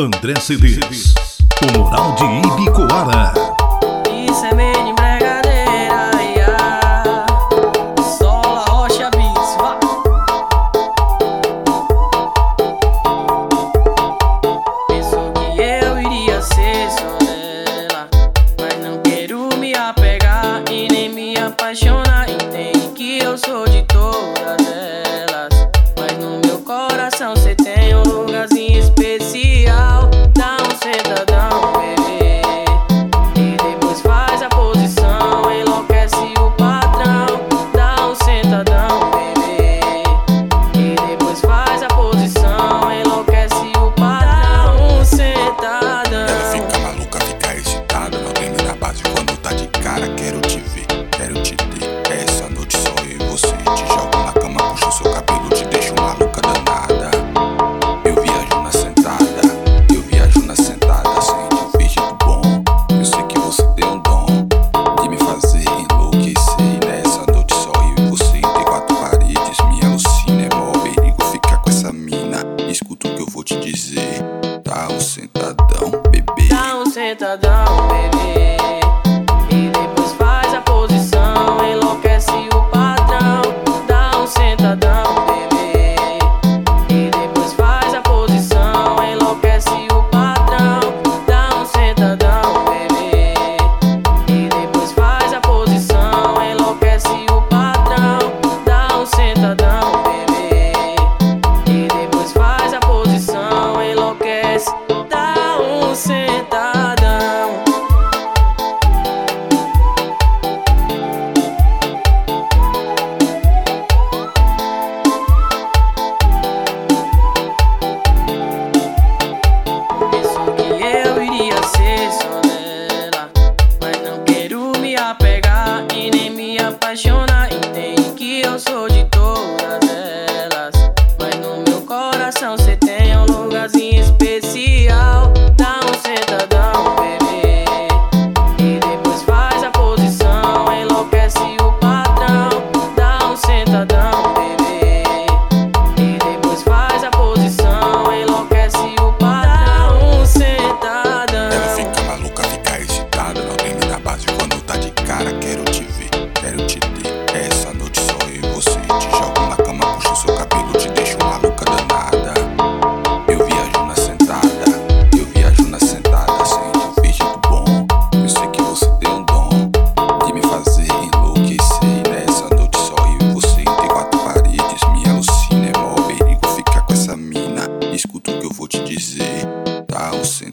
André Cedês, o Moral de Ibicoara. Isso é meio brincadeira, ia. Sola, rocha, bis. Pensou que eu iria ser só dela, mas não quero me apegar e nem me apaixonar.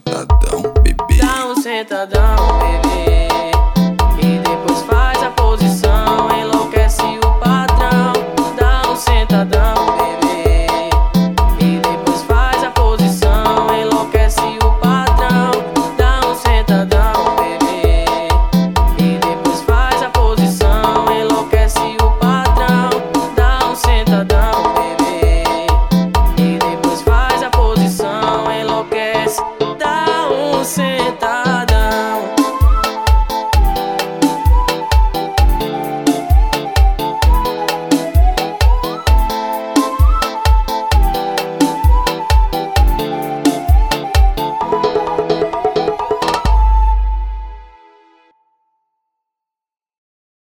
sentadão, bebê. Dá um sentadão, bebê.